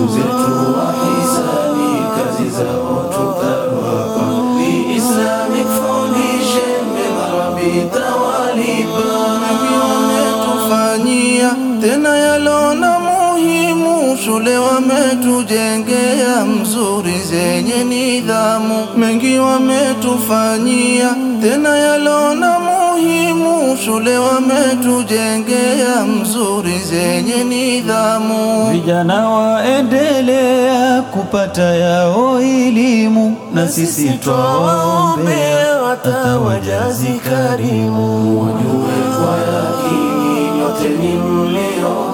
wenzetu wa kazi zao tutawapa. Tawalipa, wametufanyia tena yalona muhimu, shule wametujengea mzuri zenye nidhamu, mengi wametufanyia tena yalona muhimu, shule wametujengea mzuri zenye nidhamu. Vijana waendelea kupata yao elimu, na sisi twawaombea atawajazi karimu. Wajue kwa yakini nyote ni mlio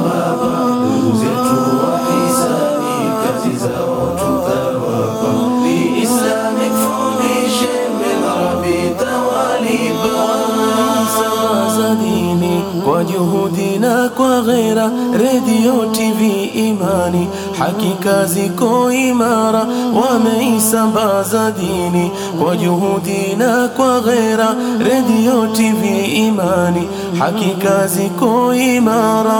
kwa juhudi na kwa ghera, redio, TV, imani, hakika ziko imara. Wameisambaza dini kwa juhudi na kwa ghera, redio, TV, imani, hakika ziko imara.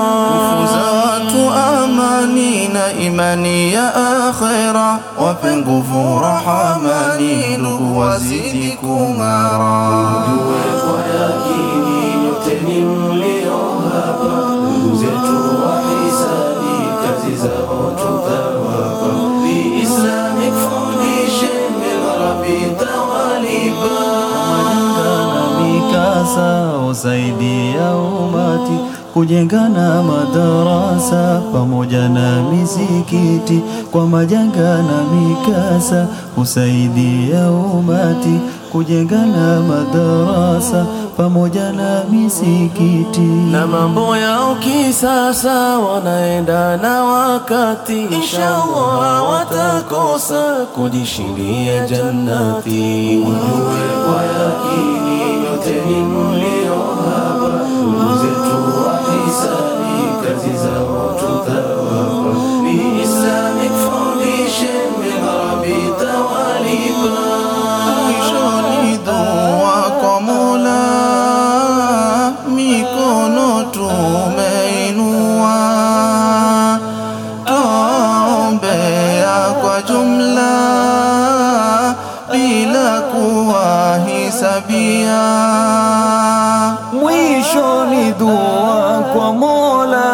watu amani na imani ya akhera, wape nguvu rahamani, nuru wazidi kung'ara. Mikasa ya umati kujengana madarasa pamoja na misikiti kwa majanga na mikasa husaidia umati kujengana madarasa pamoja na misikiti na mambo ya kisasa wanaenda na wakati, inshallah watakosa kujishindia jannati. Ujue kwa yakini nyote ni mlio hapa, ndugu zetu wa hisani, kazi zao tutawapa. The Islamic Foundation min Rabbi tawalipa. Mwishoni dua kwa Mola, mikono tumeinua, dua kwa Mola,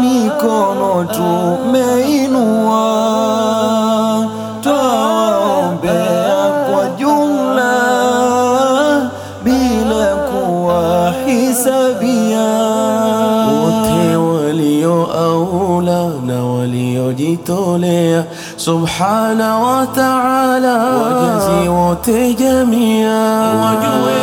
mikono tumeinua, twaombea kwa jumla bila kuwahisabia. wote walio aula na waliojitolea, subhana wa taala, wajazi wote jamia, wajue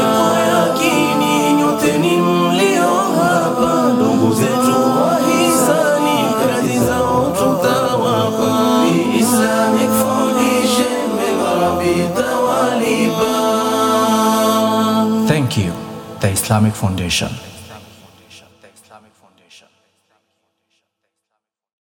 Thank you, the Islamic Foundation.